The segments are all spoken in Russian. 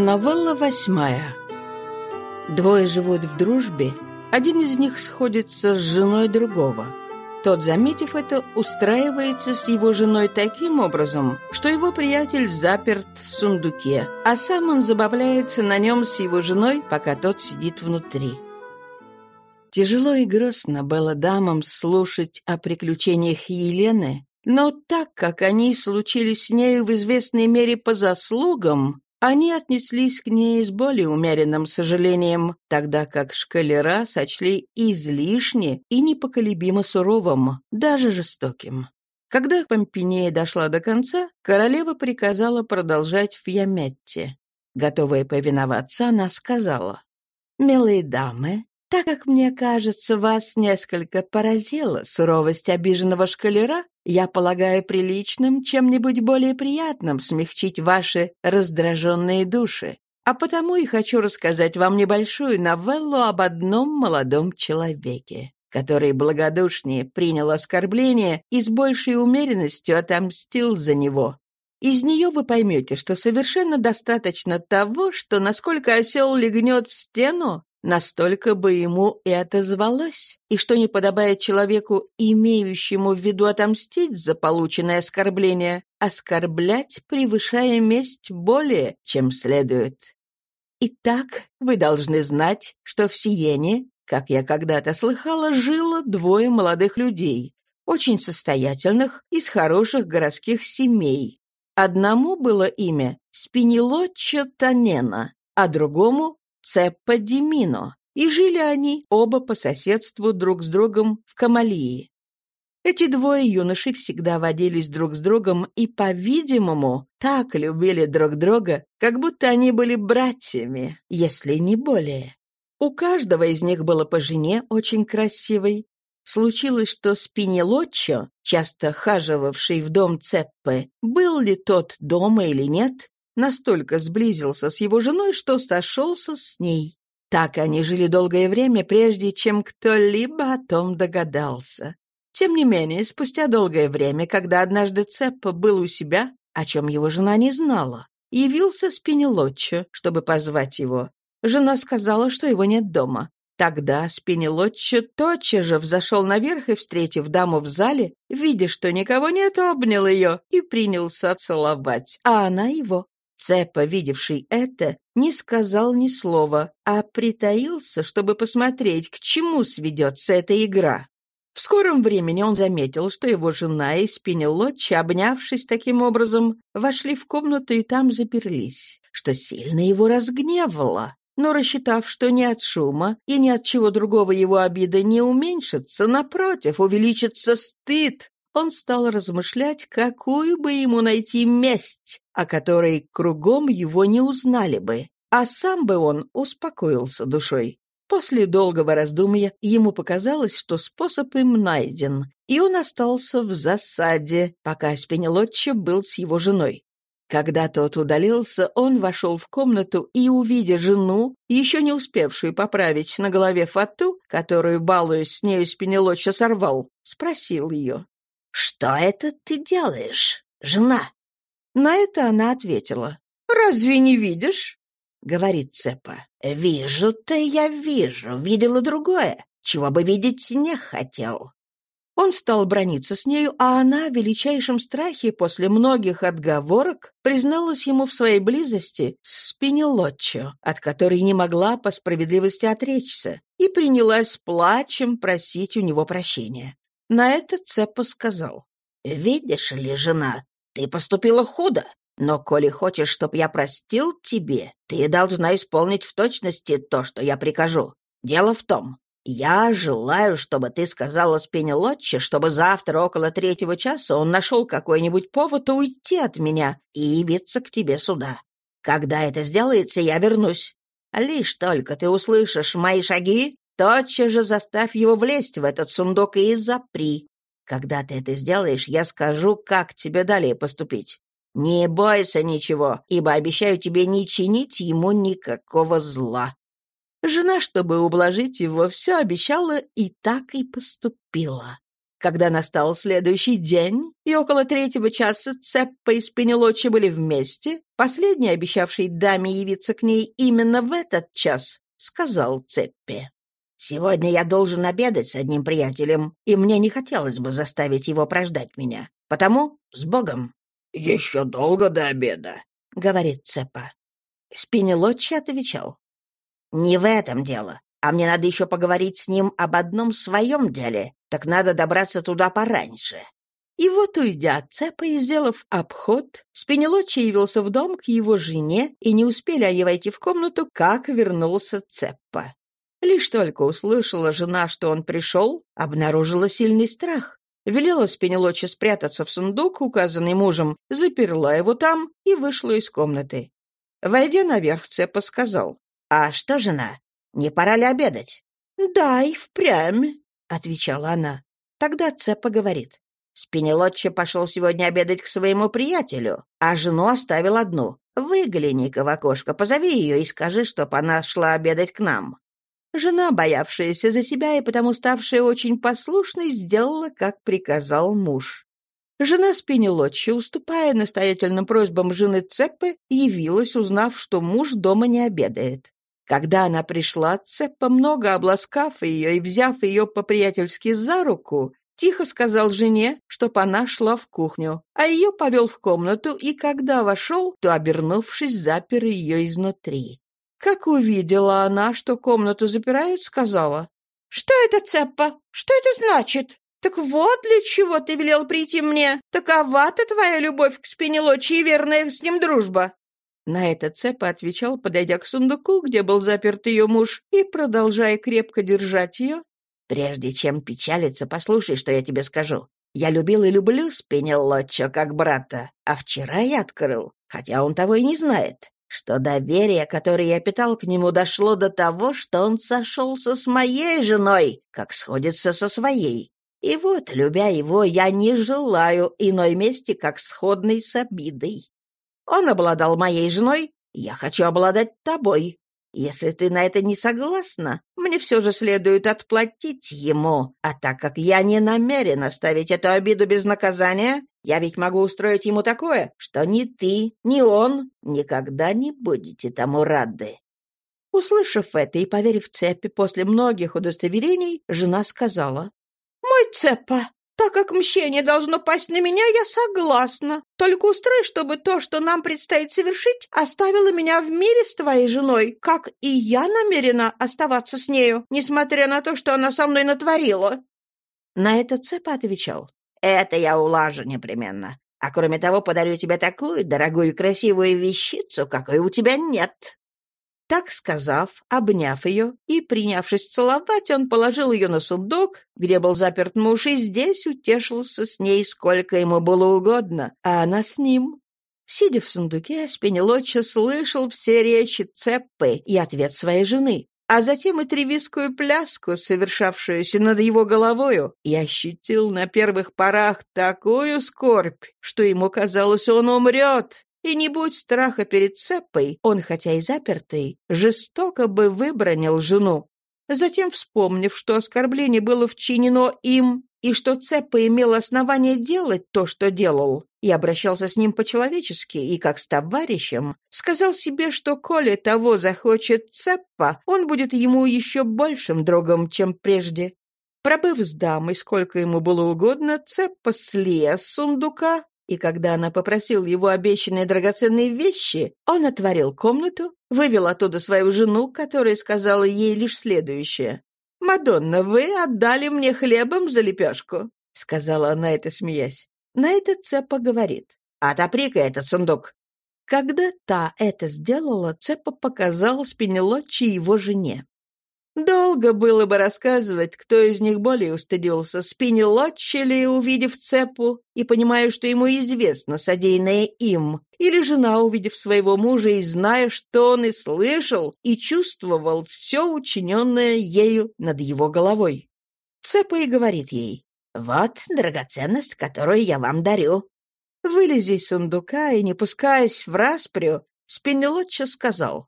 Новелла восьмая. Двое живут в дружбе, один из них сходится с женой другого. Тот, заметив это, устраивается с его женой таким образом, что его приятель заперт в сундуке, а сам он забавляется на нем с его женой, пока тот сидит внутри. Тяжело и грустно было дамам слушать о приключениях Елены, но так как они случились с нею в известной мере по заслугам, они отнеслись к ней с более умеренным сожалением, тогда как шкалера сочли излишне и непоколебимо суровым, даже жестоким. Когда Помпинея дошла до конца, королева приказала продолжать в Яметте. Готовая повиноваться, она сказала, «Милые дамы, так как, мне кажется, вас несколько поразила суровость обиженного шкалера, я полагаю приличным чем-нибудь более приятным смягчить ваши раздраженные души. А потому и хочу рассказать вам небольшую новеллу об одном молодом человеке, который благодушнее принял оскорбление и с большей умеренностью отомстил за него. Из нее вы поймете, что совершенно достаточно того, что насколько осел легнет в стену, Настолько бы ему и отозвалось, и что не подобает человеку, имеющему в виду отомстить за полученное оскорбление, оскорблять, превышая месть более, чем следует. Итак, вы должны знать, что в Сиене, как я когда-то слыхала, жило двое молодых людей, очень состоятельных, из хороших городских семей. Одному было имя Спинелоччо Танена, а другому Цеппа Димино, и жили они оба по соседству друг с другом в Камалии. Эти двое юношей всегда водились друг с другом и, по-видимому, так любили друг друга, как будто они были братьями, если не более. У каждого из них было по жене очень красивой. Случилось, что Спинелоччо, часто хаживавший в дом Цеппы, был ли тот дома или нет, настолько сблизился с его женой, что сошелся с ней. Так они жили долгое время, прежде чем кто-либо о том догадался. Тем не менее, спустя долгое время, когда однажды Цеппа был у себя, о чем его жена не знала, явился Спинелоччо, чтобы позвать его. Жена сказала, что его нет дома. Тогда Спинелоччо тотчас же взошел наверх и, встретив даму в зале, видя, что никого нет, обнял ее и принялся целовать, а она его. Цепа, видевший это, не сказал ни слова, а притаился, чтобы посмотреть, к чему сведется эта игра. В скором времени он заметил, что его жена и Спинелочи, обнявшись таким образом, вошли в комнату и там заперлись, что сильно его разгневало. Но рассчитав, что ни от шума и ни от чего другого его обида не уменьшится, напротив, увеличится стыд, он стал размышлять, какую бы ему найти месть, о которой кругом его не узнали бы, а сам бы он успокоился душой. После долгого раздумья ему показалось, что способ им найден, и он остался в засаде, пока Спинелотчо был с его женой. Когда тот удалился, он вошел в комнату и, увидя жену, еще не успевшую поправить на голове фату, которую, балуясь с нею, Спинелоча сорвал, спросил ее. «Что это ты делаешь, жена?» На это она ответила. «Разве не видишь?» — говорит Цепа. «Вижу-то я вижу, видела другое, чего бы видеть не хотел». Он стал брониться с нею, а она в величайшем страхе после многих отговорок призналась ему в своей близости с Пенелоччо, от которой не могла по справедливости отречься, и принялась плачем просить у него прощения. На это Цепа сказал. «Видишь ли, жена, ты поступила худо, но коли хочешь, чтоб я простил тебе, ты должна исполнить в точности то, что я прикажу. Дело в том, я желаю, чтобы ты сказала Спенелотче, чтобы завтра около третьего часа он нашел какой-нибудь повод уйти от меня и явиться к тебе сюда. Когда это сделается, я вернусь. Лишь только ты услышишь мои шаги, Тотчас же заставь его влезть в этот сундук и запри. Когда ты это сделаешь, я скажу, как тебе далее поступить. Не бойся ничего, ибо обещаю тебе не чинить ему никакого зла». Жена, чтобы ублажить его, все обещала и так и поступила. Когда настал следующий день, и около третьего часа Цеппа и Спинелочи были вместе, последний, обещавший даме явиться к ней именно в этот час, сказал Цеппе. «Сегодня я должен обедать с одним приятелем, и мне не хотелось бы заставить его прождать меня. Потому с Богом». «Еще долго до обеда», — говорит Цеппа. Спинелочи отвечал. «Не в этом дело. А мне надо еще поговорить с ним об одном своем деле, так надо добраться туда пораньше». И вот, уйдя от цепа и сделав обход, Спинелочи явился в дом к его жене, и не успели они войти в комнату, как вернулся Цеппа. Лишь только услышала жена, что он пришел, обнаружила сильный страх. Велела Спинелочи спрятаться в сундук, указанный мужем, заперла его там и вышла из комнаты. Войдя наверх, Цепа сказал, «А что, жена, не пора ли обедать?» «Да, и впрямь», — отвечала она. Тогда Цепа говорит. Спинелотче пошел сегодня обедать к своему приятелю, а жену оставил одну. Выгляни-ка в окошко, позови ее и скажи, чтоб она шла обедать к нам». Жена, боявшаяся за себя и потому ставшая очень послушной, сделала, как приказал муж. Жена Спинелотчи, уступая настоятельным просьбам жены Цеппы, явилась, узнав, что муж дома не обедает. Когда она пришла, Цеппа, много обласкав ее и взяв ее по-приятельски за руку, тихо сказал жене, чтоб она шла в кухню, а ее повел в комнату, и когда вошел, то, обернувшись, запер ее изнутри. Как увидела она, что комнату запирают, сказала, «Что это, Цеппа? Что это значит? Так вот для чего ты велел прийти мне. Такова-то твоя любовь к Спинелочи и верная с ним дружба. На это Цепа отвечал, подойдя к сундуку, где был заперт ее муж, и, продолжая крепко держать ее, «Прежде чем печалиться, послушай, что я тебе скажу. Я любил и люблю Спинеллочо как брата, а вчера я открыл, хотя он того и не знает, что доверие, которое я питал к нему, дошло до того, что он сошелся с моей женой, как сходится со своей. И вот, любя его, я не желаю иной мести, как сходной с обидой. Он обладал моей женой, я хочу обладать тобой. Если ты на это не согласна, мне все же следует отплатить ему, а так как я не намерен оставить эту обиду без наказания, я ведь могу устроить ему такое, что ни ты, ни он никогда не будете тому рады». Услышав это и поверив Цепи после многих удостоверений, жена сказала, «Мой Цепа, так как мщение должно пасть на меня, я согласна. Только устрой, чтобы то, что нам предстоит совершить, оставило меня в мире с твоей женой, как и я намерена оставаться с нею, несмотря на то, что она со мной натворила». На это Цепа отвечал. «Это я улажу непременно. А кроме того, подарю тебе такую дорогую и красивую вещицу, какой у тебя нет». Так сказав, обняв ее и принявшись целовать, он положил ее на сундук, где был заперт муж, и здесь утешился с ней, сколько ему было угодно, а она с ним. Сидя в сундуке, Спенелоча слышал все речи Цеппы и ответ своей жены, а затем и тревискую пляску, совершавшуюся над его головою, и ощутил на первых порах такую скорбь, что ему казалось, он умрет, и не будь страха перед Цеппой, он, хотя и запертый, жестоко бы выбронил жену. Затем, вспомнив, что оскорбление было вчинено им, и что Цеппа имел основание делать то, что делал, и обращался с ним по-человечески и как с товарищем, сказал себе, что коли того захочет Цеппа, он будет ему еще большим другом, чем прежде. Пробыв с дамой, сколько ему было угодно, Цеппа слез с сундука, и когда она попросила его обещанные драгоценные вещи, он отворил комнату, вывел оттуда свою жену, которая сказала ей лишь следующее. «Мадонна, вы отдали мне хлебом за лепешку», — сказала она это, смеясь. На это Цепа говорит. «Отопри-ка этот сундук». Когда та это сделала, Цепа показал Спинелочи его жене. Долго было бы рассказывать, кто из них более устыдился, Спинелотч или, увидев цепу и понимая, что ему известно содеянное им, или жена, увидев своего мужа и зная, что он и слышал, и чувствовал все учиненное ею над его головой. Цепа и говорит ей, «Вот драгоценность, которую я вам дарю». Вылези из сундука и, не пускаясь в распрю, Спинелотча сказал,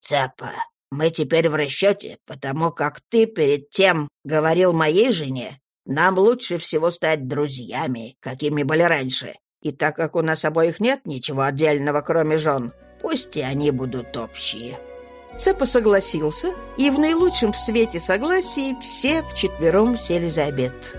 «Цепа, мы теперь в расчете, потому как ты перед тем говорил моей жене, Нам лучше всего стать друзьями, какими были раньше. И так как у нас обоих нет ничего отдельного, кроме жен, пусть и они будут общие». Цепа согласился, и в наилучшем в свете согласии все вчетвером сели за обед.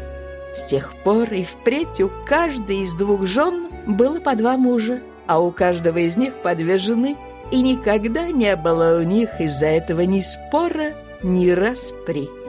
С тех пор и впредь у каждой из двух жен было по два мужа, а у каждого из них по две жены, и никогда не было у них из-за этого ни спора, ни распри.